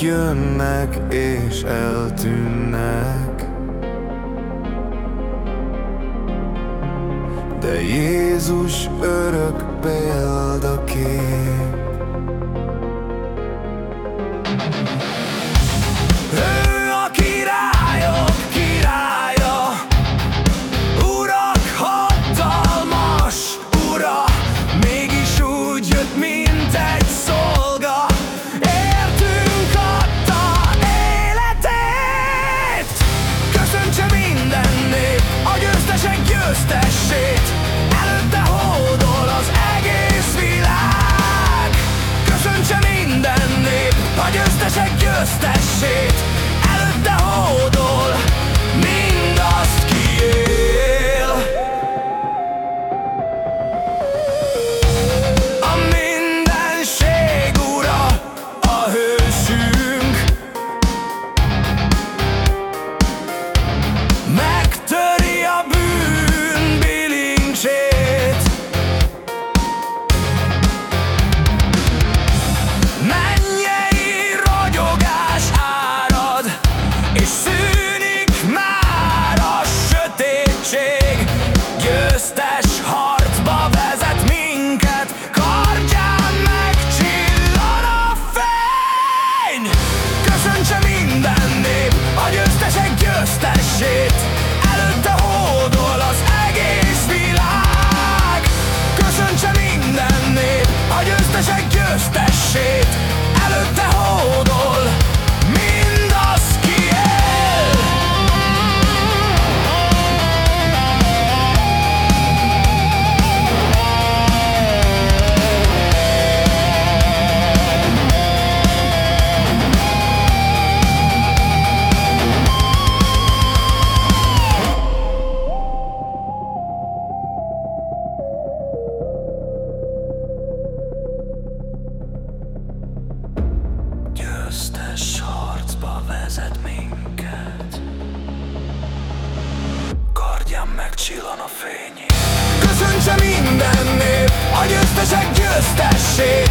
hősök jönnek és eltűnnek. De Jézus örök példakép győztes harcba vezet minket. Kardján megcsillan a fény Köszöntse minden nép a győztesek győztessét